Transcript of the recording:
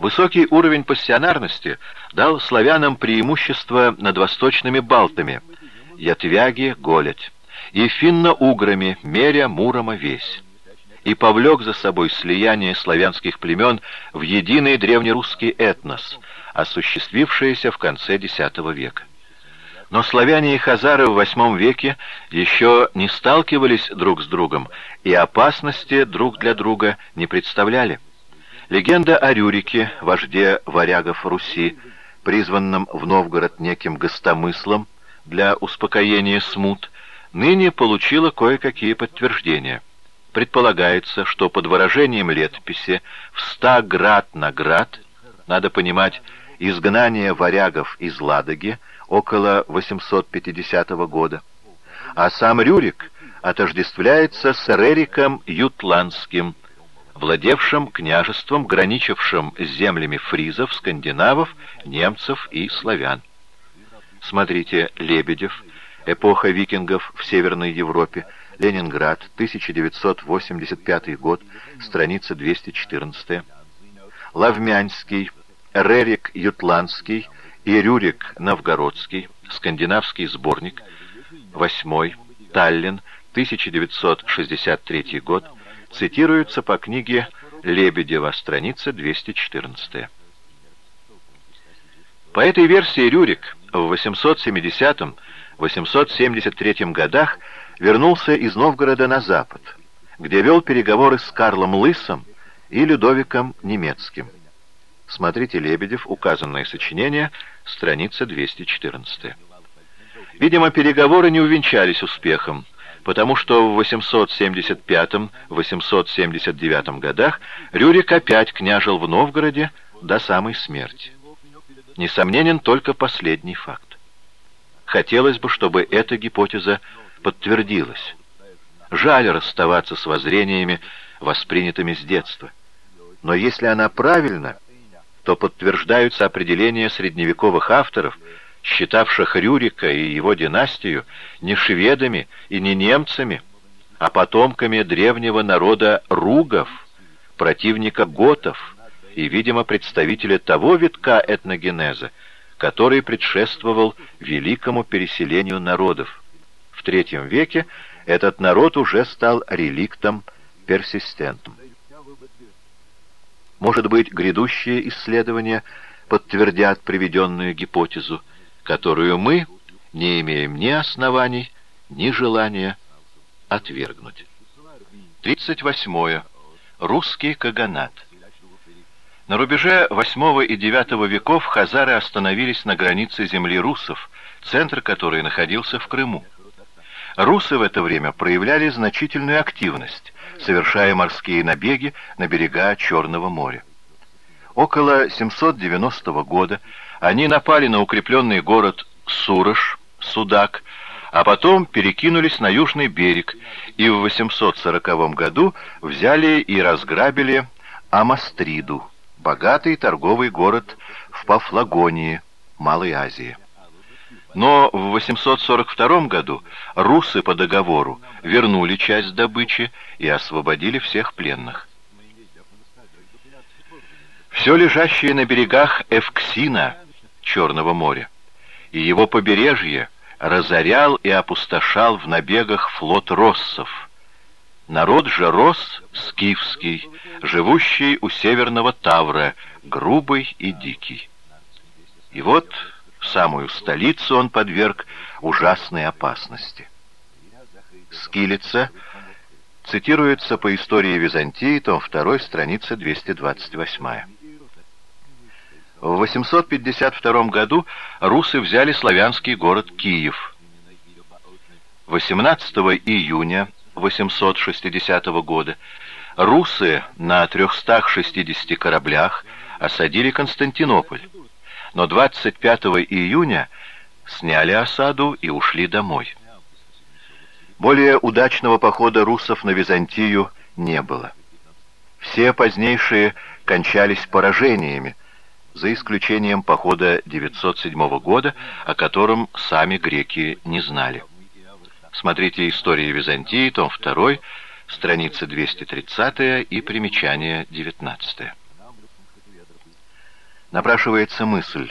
Высокий уровень пассионарности дал славянам преимущество над восточными балтами, ятвяги, голядь, и финно-уграми, меря, мурома, весь, и повлек за собой слияние славянских племен в единый древнерусский этнос, осуществившееся в конце X века. Но славяне и хазары в VIII веке еще не сталкивались друг с другом и опасности друг для друга не представляли. Легенда о Рюрике, вожде варягов Руси, призванном в Новгород неким гостомыслом для успокоения смут, ныне получила кое-какие подтверждения. Предполагается, что под выражением летописи в ста град на град, надо понимать, изгнание варягов из Ладоги около 850 года, а сам Рюрик отождествляется с Рериком Ютландским, владевшим княжеством, граничившим с землями фризов, скандинавов, немцев и славян. Смотрите «Лебедев», «Эпоха викингов в Северной Европе», Ленинград, 1985 год, страница 214. Лавмянский, Рерик Ютландский и Рюрик Новгородский, скандинавский сборник, 8 Таллин, 1963 год, цитируются по книге Лебедева, страница 214. По этой версии Рюрик в 870-873 годах вернулся из Новгорода на запад, где вел переговоры с Карлом Лысом и Людовиком Немецким. Смотрите Лебедев, указанное сочинение, страница 214. Видимо, переговоры не увенчались успехом, потому что в 875-879 годах Рюрик опять княжил в Новгороде до самой смерти. Несомненен только последний факт. Хотелось бы, чтобы эта гипотеза подтвердилась. Жаль расставаться с воззрениями, воспринятыми с детства. Но если она правильна, то подтверждаются определения средневековых авторов – считавших Рюрика и его династию не шведами и не немцами, а потомками древнего народа ругов, противника готов и, видимо, представителя того витка этногенеза, который предшествовал великому переселению народов. В III веке этот народ уже стал реликтом персистентом. Может быть, грядущие исследования подтвердят приведенную гипотезу, которую мы не имеем ни оснований, ни желания отвергнуть. 38. Русский каганат. На рубеже VIII и IX веков хазары остановились на границе земли русов, центр которой находился в Крыму. Русы в это время проявляли значительную активность, совершая морские набеги на берега Черного моря. Около 790 года они напали на укрепленный город Сурож, Судак, а потом перекинулись на южный берег и в 840 году взяли и разграбили Амастриду, богатый торговый город в Пафлагонии, Малой Азии. Но в 842 году русы по договору вернули часть добычи и освободили всех пленных. Все лежащее на берегах Эвксина – Черного моря, и его побережье разорял и опустошал в набегах флот россов. Народ же рос скифский, живущий у северного Тавра, грубый и дикий. И вот самую столицу он подверг ужасной опасности. Скилица цитируется по истории Византии, том 2, страница 228. В 852 году русы взяли славянский город Киев. 18 июня 860 года русы на 360 кораблях осадили Константинополь, но 25 июня сняли осаду и ушли домой. Более удачного похода русов на Византию не было. Все позднейшие кончались поражениями, за исключением похода 907 года, о котором сами греки не знали. Смотрите «История Византии», том 2, страница 230 и примечание 19. Напрашивается мысль,